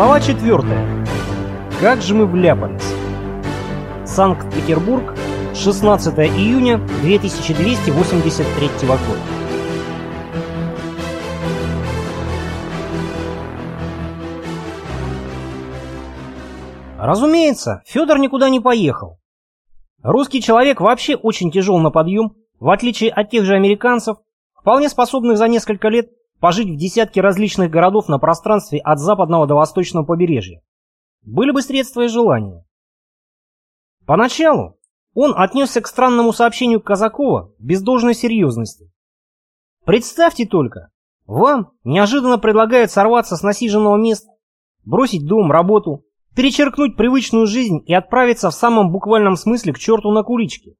Глава 4. Как же мы вляпались? Санкт-Петербург, 16 июня 2283 года. Разумеется, Федор никуда не поехал. Русский человек вообще очень тяжел на подъем, в отличие от тех же американцев, вполне способных за несколько лет пожить в десятке различных городов на пространстве от западного до восточного побережья. Были бы средства и желания. Поначалу он отнесся к странному сообщению Казакова без должной серьезности. Представьте только, вам неожиданно предлагают сорваться с насиженного места, бросить дом, работу, перечеркнуть привычную жизнь и отправиться в самом буквальном смысле к черту на куличке.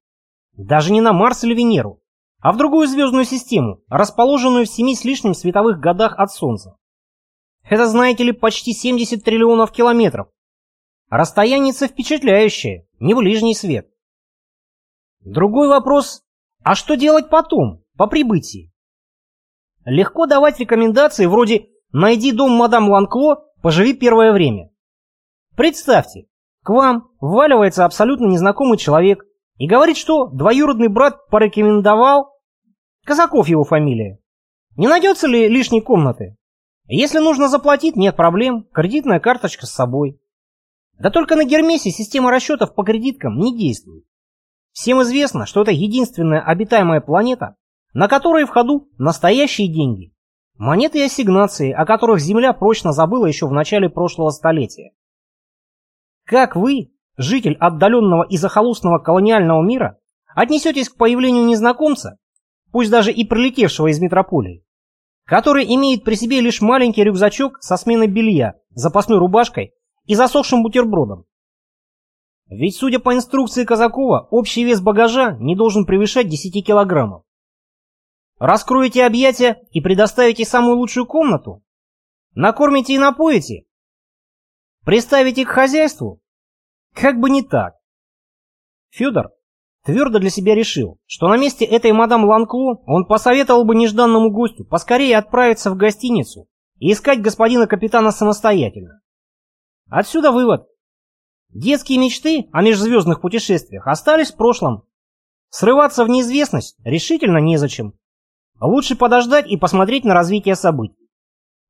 Даже не на Марс или Венеру, а в другую звездную систему, расположенную в семи с лишним световых годах от Солнца. Это, знаете ли, почти 70 триллионов километров. Расстояние впечатляющее, не ближний свет. Другой вопрос, а что делать потом, по прибытии? Легко давать рекомендации вроде «найди дом мадам Ланкло, поживи первое время». Представьте, к вам вваливается абсолютно незнакомый человек и говорит, что двоюродный брат порекомендовал... Казаков его фамилия. Не найдется ли лишней комнаты? Если нужно заплатить, нет проблем, кредитная карточка с собой. Да только на Гермесе система расчетов по кредиткам не действует. Всем известно, что это единственная обитаемая планета, на которой в ходу настоящие деньги. Монеты и ассигнации, о которых Земля прочно забыла еще в начале прошлого столетия. Как вы, житель отдаленного и захолустного колониального мира, отнесетесь к появлению незнакомца, пусть даже и прилетевшего из метрополии, который имеет при себе лишь маленький рюкзачок со сменой белья, запасной рубашкой и засохшим бутербродом. Ведь, судя по инструкции Казакова, общий вес багажа не должен превышать 10 килограммов. Раскроете объятия и предоставите самую лучшую комнату? Накормите и напоите? Приставите к хозяйству? Как бы не так. Федор твердо для себя решил, что на месте этой мадам Ланкло он посоветовал бы нежданному гостю поскорее отправиться в гостиницу и искать господина капитана самостоятельно. Отсюда вывод. Детские мечты о межзвездных путешествиях остались в прошлом. Срываться в неизвестность решительно незачем. Лучше подождать и посмотреть на развитие событий.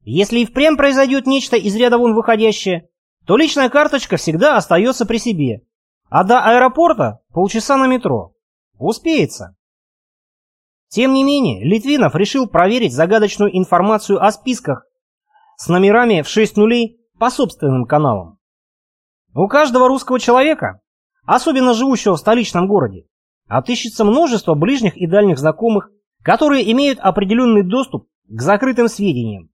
Если и впрямь произойдет нечто из ряда вон выходящее, то личная карточка всегда остается при себе. А до аэропорта полчаса на метро. Успеется. Тем не менее, Литвинов решил проверить загадочную информацию о списках с номерами в 6 нулей по собственным каналам. У каждого русского человека, особенно живущего в столичном городе, отыщется множество ближних и дальних знакомых, которые имеют определенный доступ к закрытым сведениям.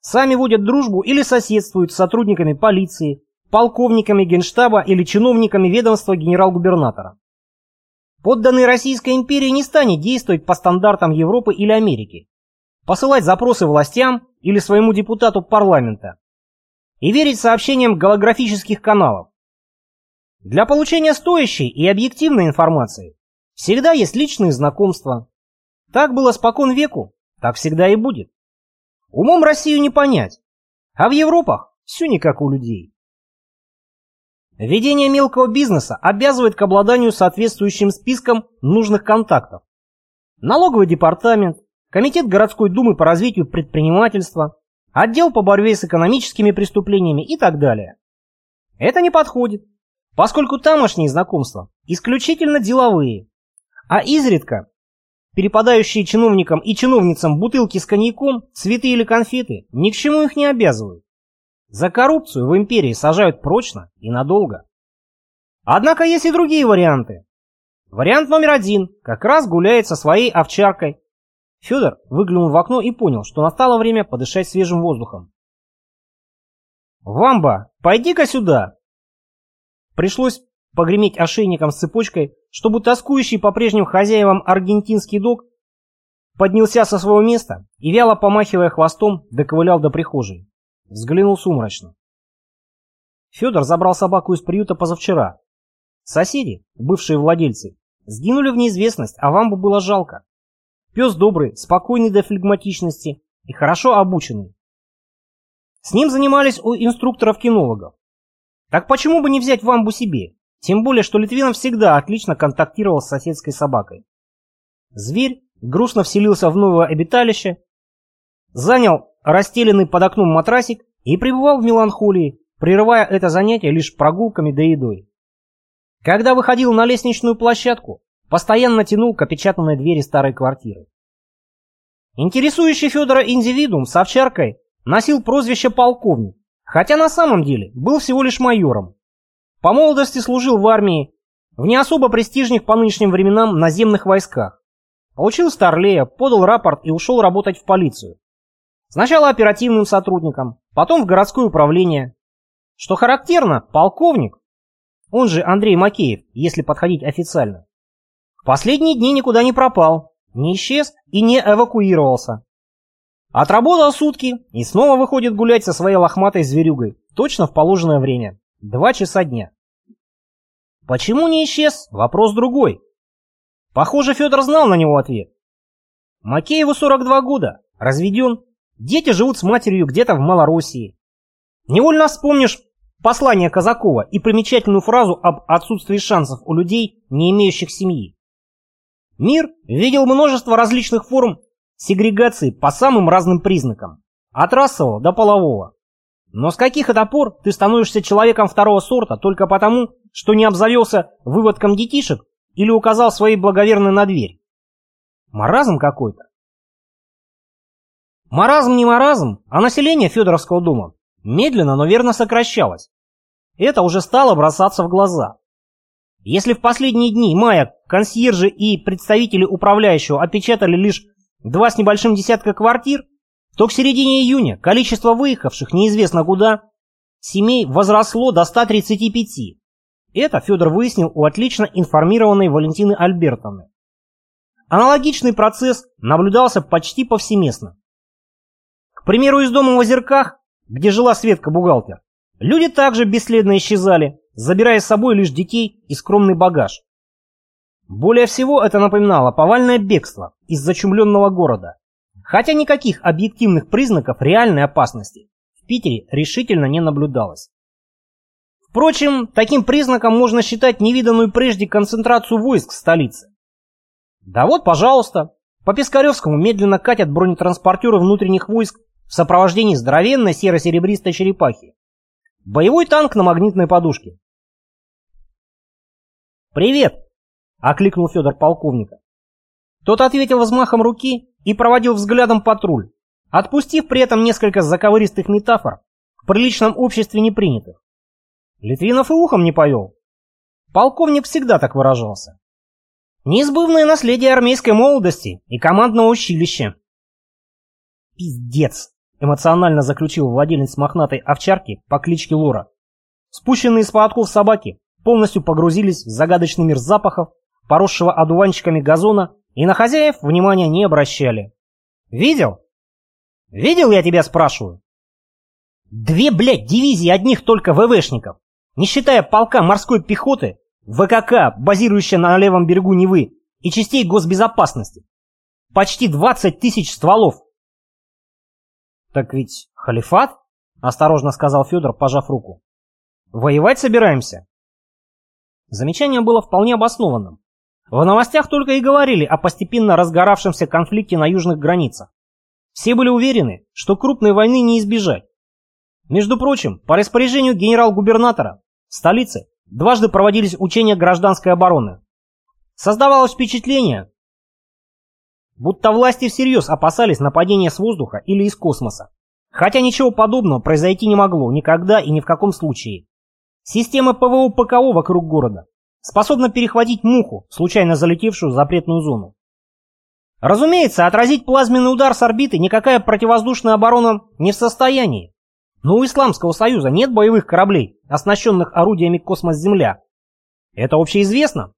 Сами водят дружбу или соседствуют с сотрудниками полиции, полковниками генштаба или чиновниками ведомства генерал-губернатора. Подданный Российской империи не станет действовать по стандартам Европы или Америки, посылать запросы властям или своему депутату парламента, и верить сообщениям голографических каналов. Для получения стоящей и объективной информации всегда есть личные знакомства. Так было спокон веку, так всегда и будет. Умом Россию не понять, а в Европах все не как у людей. Ведение мелкого бизнеса обязывает к обладанию соответствующим списком нужных контактов. Налоговый департамент, Комитет городской думы по развитию предпринимательства, отдел по борьбе с экономическими преступлениями и так далее. Это не подходит, поскольку тамошние знакомства исключительно деловые, а изредка перепадающие чиновникам и чиновницам бутылки с коньяком, цветы или конфеты ни к чему их не обязывают. За коррупцию в империи сажают прочно и надолго. Однако есть и другие варианты. Вариант номер один как раз гуляет со своей овчаркой Федор выглянул в окно и понял, что настало время подышать свежим воздухом. «Вамба, пойди-ка сюда!» Пришлось погреметь ошейником с цепочкой, чтобы тоскующий по прежним хозяевам аргентинский дог поднялся со своего места и, вяло помахивая хвостом, доковылял до прихожей. Взглянул сумрачно. Федор забрал собаку из приюта позавчера. Соседи, бывшие владельцы, сгинули в неизвестность, а Вамбу было жалко. Пес добрый, спокойный до флегматичности и хорошо обученный. С ним занимались у инструкторов-кинологов. Так почему бы не взять вамбу себе? Тем более, что Литвинов всегда отлично контактировал с соседской собакой. Зверь грустно вселился в новое обиталище, занял расстеленный под окном матрасик и пребывал в меланхолии, прерывая это занятие лишь прогулками да едой. Когда выходил на лестничную площадку, постоянно тянул к опечатанной двери старой квартиры. Интересующий Федора индивидуум с овчаркой носил прозвище полковник, хотя на самом деле был всего лишь майором. По молодости служил в армии, в не особо престижных по нынешним временам наземных войсках. Получил старлея, подал рапорт и ушел работать в полицию. Сначала оперативным сотрудником, потом в городское управление. Что характерно, полковник, он же Андрей Макеев, если подходить официально, в последние дни никуда не пропал, не исчез и не эвакуировался. Отработал сутки и снова выходит гулять со своей лохматой зверюгой, точно в положенное время, два часа дня. Почему не исчез? Вопрос другой. Похоже, Федор знал на него ответ. Макееву 42 года, разведен, дети живут с матерью где-то в Малороссии. Невольно вспомнишь послание Казакова и примечательную фразу об отсутствии шансов у людей, не имеющих семьи. Мир видел множество различных форм сегрегации по самым разным признакам, от расового до полового. Но с каких это пор ты становишься человеком второго сорта только потому, что не обзавелся выводком детишек или указал своей благоверной на дверь? Маразм какой-то. Маразм не маразм, а население Федоровского дома медленно, но верно сокращалось. Это уже стало бросаться в глаза. Если в последние дни мая консьержи и представители управляющего опечатали лишь два с небольшим десятка квартир, то к середине июня количество выехавших неизвестно куда семей возросло до 135. Это Федор выяснил у отлично информированной Валентины Альбертовны. Аналогичный процесс наблюдался почти повсеместно. Примеру, из дома в Озерках, где жила Светка-бухгалтер, люди также бесследно исчезали, забирая с собой лишь детей и скромный багаж. Более всего это напоминало повальное бегство из зачумленного города, хотя никаких объективных признаков реальной опасности в Питере решительно не наблюдалось. Впрочем, таким признаком можно считать невиданную прежде концентрацию войск в столице. Да вот, пожалуйста, по Пискаревскому медленно катят бронетранспортеры внутренних войск в сопровождении здоровенной серо-серебристой черепахи. Боевой танк на магнитной подушке. «Привет!» — окликнул Федор полковника. Тот ответил взмахом руки и проводил взглядом патруль, отпустив при этом несколько заковыристых метафор, в приличном обществе не принятых. Литвинов и ухом не повел. Полковник всегда так выражался. Неизбывное наследие армейской молодости и командного училища. «Пиздец!» — эмоционально заключил владелец мохнатой овчарки по кличке Лора. Спущенные с поводков собаки полностью погрузились в загадочный мир запахов, поросшего одуванчиками газона, и на хозяев внимания не обращали. «Видел?» «Видел, я тебя спрашиваю?» «Две, блядь, дивизии одних только ВВшников, не считая полка морской пехоты, ВКК, базирующая на левом берегу Невы, и частей госбезопасности. Почти 20 тысяч стволов. «Так ведь халифат?» — осторожно сказал Федор, пожав руку. «Воевать собираемся?» Замечание было вполне обоснованным. В новостях только и говорили о постепенно разгоравшемся конфликте на южных границах. Все были уверены, что крупной войны не избежать. Между прочим, по распоряжению генерал-губернатора в столице дважды проводились учения гражданской обороны. Создавалось впечатление, будто власти всерьез опасались нападения с воздуха или из космоса. Хотя ничего подобного произойти не могло никогда и ни в каком случае. Система ПВО ПКО вокруг города способна перехватить муху, случайно залетевшую в запретную зону. Разумеется, отразить плазменный удар с орбиты никакая противовоздушная оборона не в состоянии. Но у Исламского Союза нет боевых кораблей, оснащенных орудиями космос-Земля. Это общеизвестно?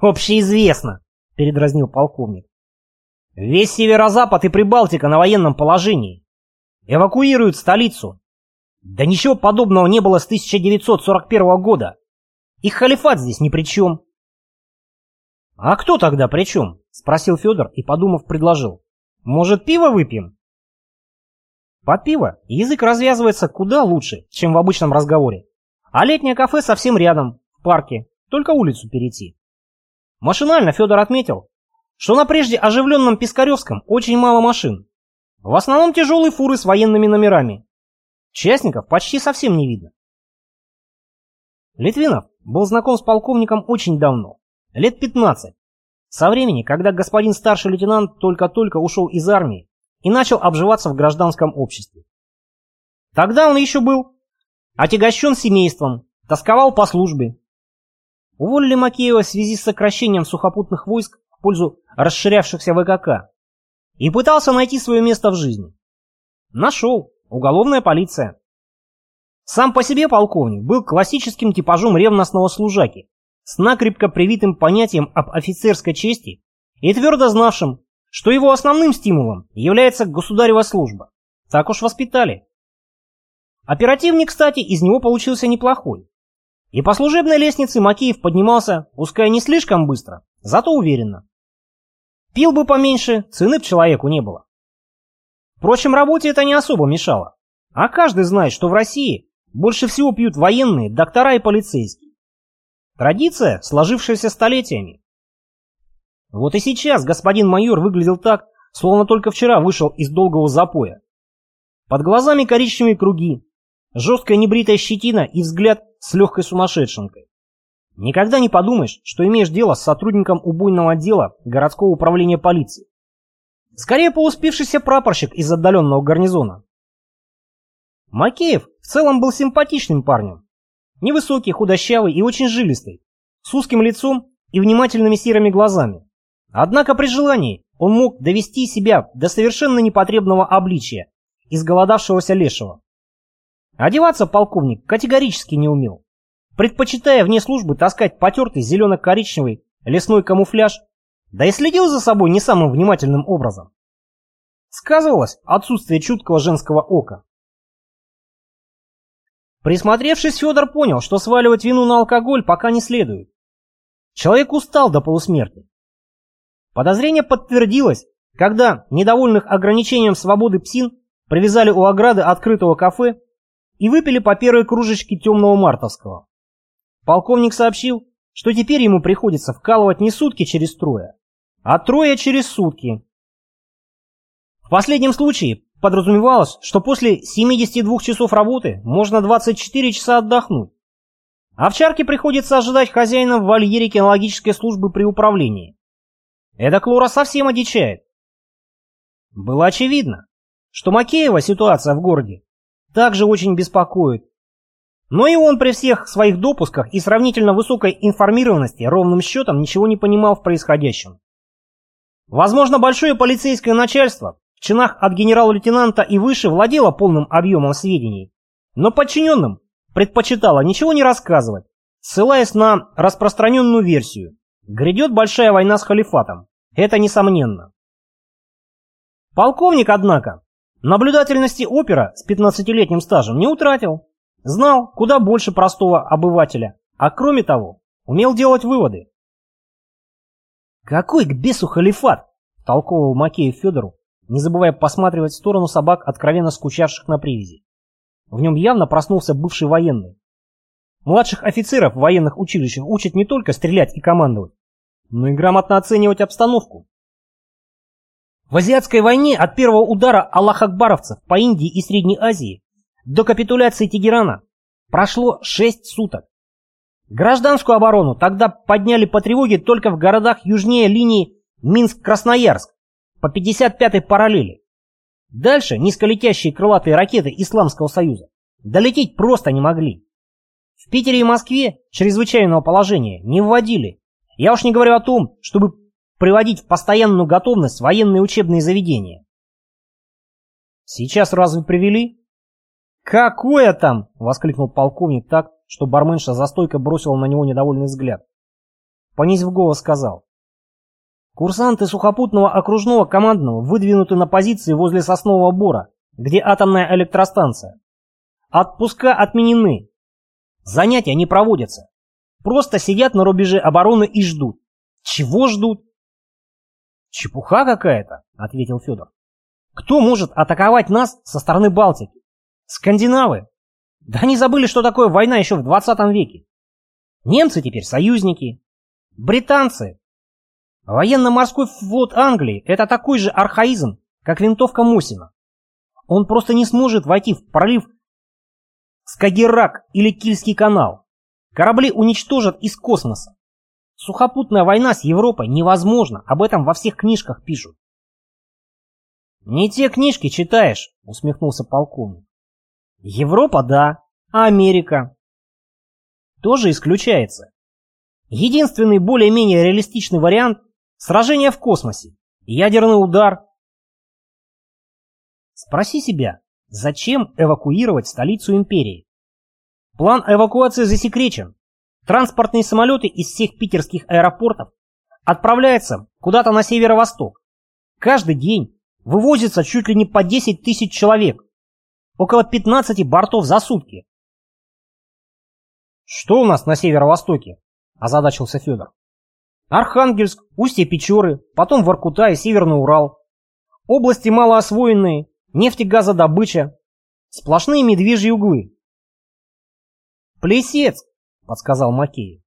Общеизвестно, передразнил полковник. Весь северо-запад и Прибалтика на военном положении. Эвакуируют столицу, да ничего подобного не было с 1941 года. Их халифат здесь ни при чем. А кто тогда при чем? Спросил Федор и, подумав, предложил. Может, пиво выпьем? Под пиво язык развязывается куда лучше, чем в обычном разговоре. А летнее кафе совсем рядом, в парке, только улицу перейти. Машинально Федор отметил, что на прежде оживленном Пискаревском очень мало машин. В основном тяжелые фуры с военными номерами. Частников почти совсем не видно. Литвинов был знаком с полковником очень давно, лет 15, со времени, когда господин старший лейтенант только-только ушел из армии и начал обживаться в гражданском обществе. Тогда он еще был отягощен семейством, тосковал по службе. Уволили Макеева в связи с сокращением сухопутных войск в пользу расширявшихся ВКК и пытался найти свое место в жизни. Нашел. Уголовная полиция. Сам по себе полковник был классическим типажом ревностного служаки, с накрепко привитым понятием об офицерской чести и твердо знавшим, что его основным стимулом является государева служба. Так уж воспитали. Оперативник, кстати, из него получился неплохой. И по служебной лестнице Макеев поднимался, пускай не слишком быстро, зато уверенно. Пил бы поменьше, цены б человеку не было. Впрочем, работе это не особо мешало. А каждый знает, что в России больше всего пьют военные, доктора и полицейские. Традиция, сложившаяся столетиями. Вот и сейчас господин майор выглядел так, словно только вчера вышел из долгого запоя. Под глазами коричневые круги, жесткая небритая щетина и взгляд с легкой сумасшедшенкой. Никогда не подумаешь, что имеешь дело с сотрудником убойного отдела городского управления полиции. Скорее поуспевшийся прапорщик из отдаленного гарнизона. Макеев в целом был симпатичным парнем. Невысокий, худощавый и очень жилистый, с узким лицом и внимательными серыми глазами. Однако при желании он мог довести себя до совершенно непотребного обличия, изголодавшегося лешего. Одеваться полковник категорически не умел, предпочитая вне службы таскать потертый зелено-коричневый лесной камуфляж, да и следил за собой не самым внимательным образом. Сказывалось отсутствие чуткого женского ока. Присмотревшись, Федор понял, что сваливать вину на алкоголь пока не следует. Человек устал до полусмерти. Подозрение подтвердилось, когда недовольных ограничением свободы псин привязали у ограды открытого кафе и выпили по первой кружечке темного мартовского. Полковник сообщил, что теперь ему приходится вкалывать не сутки через трое, а трое через сутки. В последнем случае подразумевалось, что после 72 часов работы можно 24 часа отдохнуть. Овчарке приходится ожидать хозяина в вольере кинологической службы при управлении. Эта Клора совсем одичает. Было очевидно, что Макеева ситуация в городе также очень беспокоит. Но и он при всех своих допусках и сравнительно высокой информированности ровным счетом ничего не понимал в происходящем. Возможно, большое полицейское начальство в чинах от генерал-лейтенанта и выше владело полным объемом сведений, но подчиненным предпочитало ничего не рассказывать, ссылаясь на распространенную версию. Грядет большая война с халифатом. Это несомненно. Полковник, однако, Наблюдательности опера с 15-летним стажем не утратил. Знал куда больше простого обывателя, а кроме того, умел делать выводы. «Какой к бесу халифат!» – толковал Макеев Федору, не забывая посматривать в сторону собак, откровенно скучавших на привязи. В нем явно проснулся бывший военный. Младших офицеров в военных училищах учат не только стрелять и командовать, но и грамотно оценивать обстановку. В азиатской войне от первого удара аллах-акбаровцев по Индии и Средней Азии до капитуляции Тегерана прошло 6 суток. Гражданскую оборону тогда подняли по тревоге только в городах южнее линии Минск-Красноярск по 55-й параллели. Дальше низколетящие крылатые ракеты Исламского Союза долететь просто не могли. В Питере и Москве чрезвычайного положения не вводили. Я уж не говорю о том, чтобы приводить в постоянную готовность военные учебные заведения. Сейчас разве привели? Какое там? Воскликнул полковник так, что барменша за стойкой бросила на него недовольный взгляд. Понизив голос, сказал. Курсанты сухопутного окружного командного выдвинуты на позиции возле Соснового Бора, где атомная электростанция. Отпуска отменены. Занятия не проводятся. Просто сидят на рубеже обороны и ждут. Чего ждут? «Чепуха какая-то», — ответил Федор. Кто может атаковать нас со стороны Балтики? Скандинавы? Да они забыли, что такое война еще в 20 веке. Немцы теперь союзники. Британцы. Военно-морской флот Англии – это такой же архаизм, как винтовка Мосина. Он просто не сможет войти в пролив Скагеррак или Кильский канал. Корабли уничтожат из космоса. Сухопутная война с Европой невозможна, об этом во всех книжках пишут. «Не те книжки читаешь», — усмехнулся полковник. «Европа, да, а Америка?» «Тоже исключается. Единственный более-менее реалистичный вариант — сражение в космосе, ядерный удар». Спроси себя, зачем эвакуировать столицу империи? План эвакуации засекречен. Транспортные самолеты из всех питерских аэропортов отправляются куда-то на северо-восток. Каждый день вывозится чуть ли не по 10 тысяч человек. Около 15 бортов за сутки. «Что у нас на северо-востоке?» – озадачился Федор. «Архангельск, устье Печоры, потом Воркута и Северный Урал. Области малоосвоенные, нефтегазодобыча, сплошные медвежьи углы». «Плесец», – подсказал Макеев.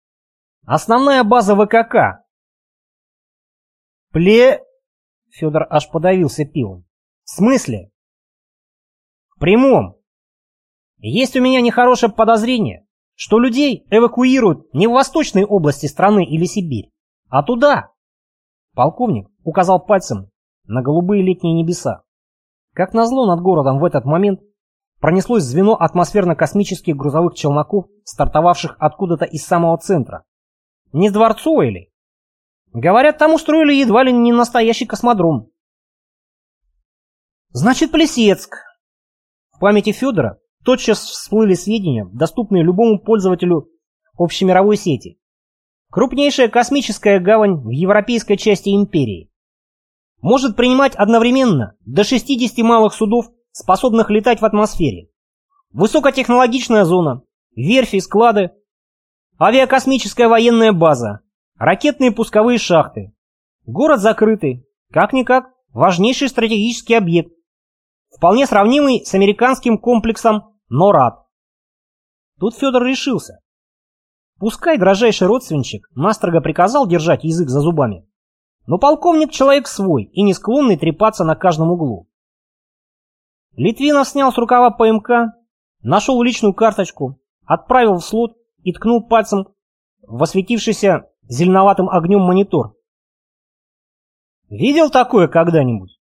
«Основная база ВКК». «Пле...» Федор аж подавился пивом. В смысле? В прямом. Есть у меня нехорошее подозрение, что людей эвакуируют не в восточной области страны или Сибирь, а туда. Полковник указал пальцем на голубые летние небеса. Как назло над городом в этот момент пронеслось звено атмосферно-космических грузовых челноков, стартовавших откуда-то из самого центра. Не с Дворцова или? Говорят, там устроили едва ли не настоящий космодром. Значит, Плесецк. В памяти Федора тотчас всплыли сведения, доступные любому пользователю общемировой сети. Крупнейшая космическая гавань в европейской части империи. Может принимать одновременно до 60 малых судов, способных летать в атмосфере. Высокотехнологичная зона, верфи, склады, авиакосмическая военная база, Ракетные пусковые шахты. Город закрытый. Как-никак, важнейший стратегический объект. Вполне сравнимый с американским комплексом НОРАД. Тут Федор решился. Пускай дрожайший родственничек настрого приказал держать язык за зубами, но полковник человек свой и не склонный трепаться на каждом углу. Литвинов снял с рукава ПМК, нашел личную карточку, отправил в слот и ткнул пальцем в осветившийся зеленоватым огнем монитор. Видел такое когда-нибудь?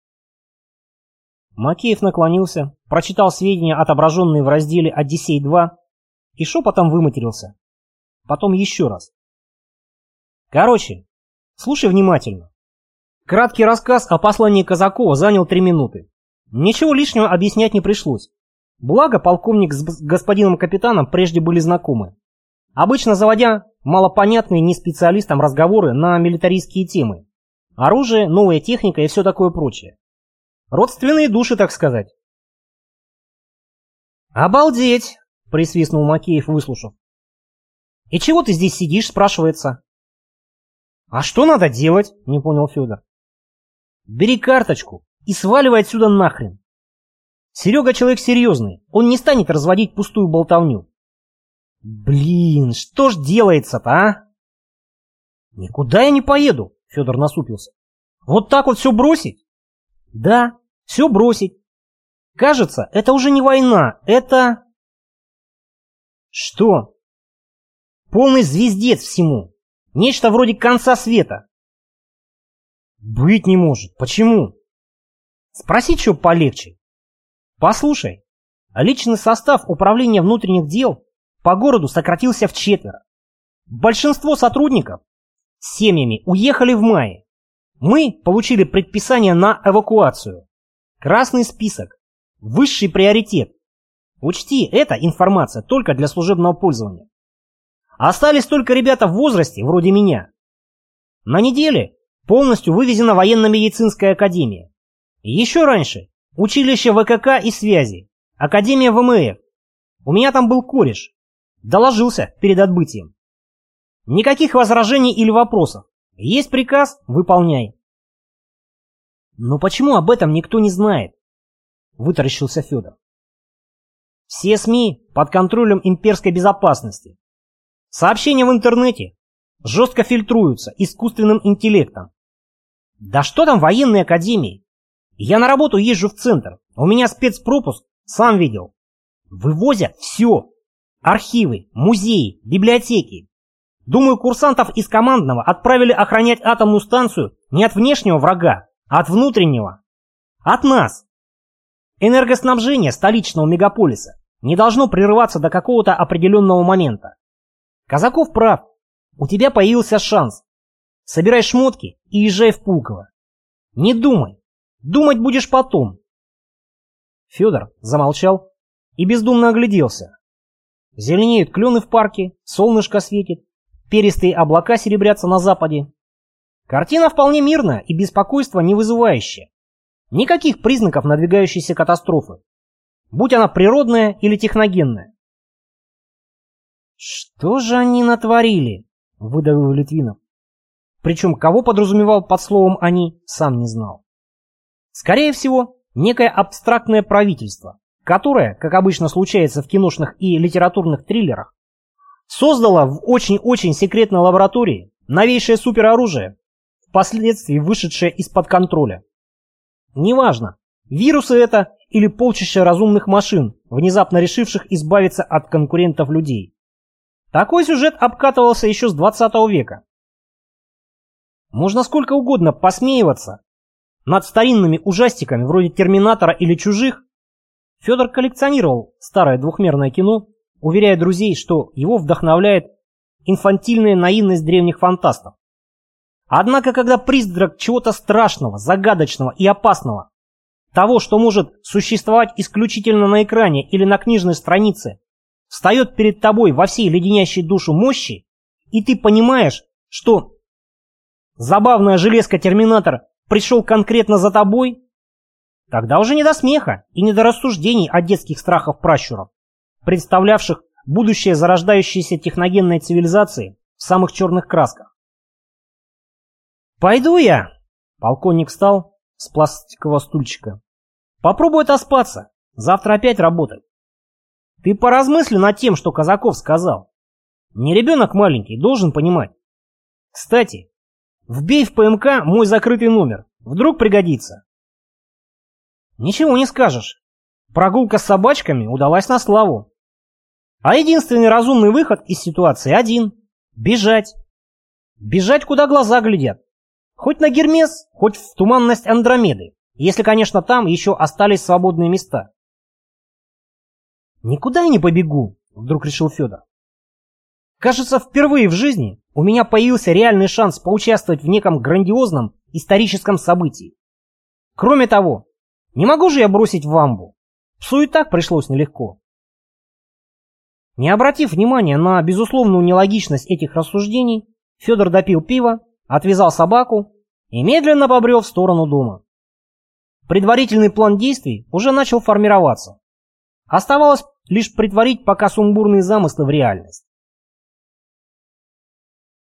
Макеев наклонился, прочитал сведения, отображенные в разделе «Одиссей-2» и шепотом выматерился. Потом еще раз. Короче, слушай внимательно. Краткий рассказ о послании Казакова занял три минуты. Ничего лишнего объяснять не пришлось. Благо, полковник с господином капитаном прежде были знакомы. Обычно заводя малопонятные не специалистам разговоры на милитаристские темы. Оружие, новая техника и все такое прочее. Родственные души, так сказать. «Обалдеть!» — присвистнул Макеев, выслушав. «И чего ты здесь сидишь?» — спрашивается. «А что надо делать?» — не понял Федор. «Бери карточку и сваливай отсюда нахрен. Серега человек серьезный, он не станет разводить пустую болтовню. Блин, что ж делается-то, а? Никуда я не поеду, Федор насупился. Вот так вот все бросить? Да, все бросить. Кажется, это уже не война, это... Что? Полный звездец всему. Нечто вроде конца света. Быть не может. Почему? Спроси, что полегче. Послушай, личный состав управления внутренних дел по городу сократился в четверо. Большинство сотрудников с семьями уехали в мае. Мы получили предписание на эвакуацию. Красный список. Высший приоритет. Учти, эта информация только для служебного пользования. Остались только ребята в возрасте, вроде меня. На неделе полностью вывезена военно-медицинская академия. Еще раньше училище ВКК и связи, академия ВМФ. У меня там был кореш, Доложился перед отбытием. Никаких возражений или вопросов. Есть приказ – выполняй. Но почему об этом никто не знает? Вытаращился Федор. Все СМИ под контролем имперской безопасности. Сообщения в интернете жестко фильтруются искусственным интеллектом. Да что там военной академии? Я на работу езжу в центр. У меня спецпропуск, сам видел. Вывозят все. Архивы, музеи, библиотеки. Думаю, курсантов из командного отправили охранять атомную станцию не от внешнего врага, а от внутреннего. От нас. Энергоснабжение столичного мегаполиса не должно прерываться до какого-то определенного момента. Казаков прав. У тебя появился шанс. Собирай шмотки и езжай в Пулково. Не думай. Думать будешь потом. Федор замолчал и бездумно огляделся. Зеленеют клены в парке, солнышко светит, перистые облака серебрятся на западе. Картина вполне мирная и беспокойства не вызывающая. Никаких признаков надвигающейся катастрофы. Будь она природная или техногенная. «Что же они натворили?» — выдавил Литвинов. Причем кого подразумевал под словом «они», сам не знал. Скорее всего, некое абстрактное правительство, которое, как обычно случается в киношных и литературных триллерах, создало в очень-очень секретной лаборатории новейшее супероружие, впоследствии вышедшее из-под контроля. Неважно, вирусы это или полчища разумных машин, внезапно решивших избавиться от конкурентов людей. Такой сюжет обкатывался еще с 20 века. Можно сколько угодно посмеиваться над старинными ужастиками вроде «Терминатора» или «Чужих», Федор коллекционировал старое двухмерное кино, уверяя друзей, что его вдохновляет инфантильная наивность древних фантастов. Однако, когда призрак чего-то страшного, загадочного и опасного, того, что может существовать исключительно на экране или на книжной странице, встает перед тобой во всей леденящей душу мощи, и ты понимаешь, что забавная железка-терминатор пришел конкретно за тобой, Тогда уже не до смеха и не до рассуждений о детских страхах пращуров, представлявших будущее зарождающейся техногенной цивилизации в самых черных красках. «Пойду я!» — полковник встал с пластикового стульчика. «Попробуй отоспаться. Завтра опять работать. Ты поразмысли над тем, что Казаков сказал. Не ребенок маленький, должен понимать. Кстати, вбей в ПМК мой закрытый номер. Вдруг пригодится. Ничего не скажешь. Прогулка с собачками удалась на славу. А единственный разумный выход из ситуации один – бежать. Бежать, куда глаза глядят. Хоть на Гермес, хоть в туманность Андромеды, если, конечно, там еще остались свободные места. «Никуда я не побегу», — вдруг решил Федор. «Кажется, впервые в жизни у меня появился реальный шанс поучаствовать в неком грандиозном историческом событии. Кроме того, не могу же я бросить в амбу. Псу и так пришлось нелегко. Не обратив внимания на безусловную нелогичность этих рассуждений, Федор допил пиво, отвязал собаку и медленно побрел в сторону дома. Предварительный план действий уже начал формироваться. Оставалось лишь притворить пока сумбурные замыслы в реальность.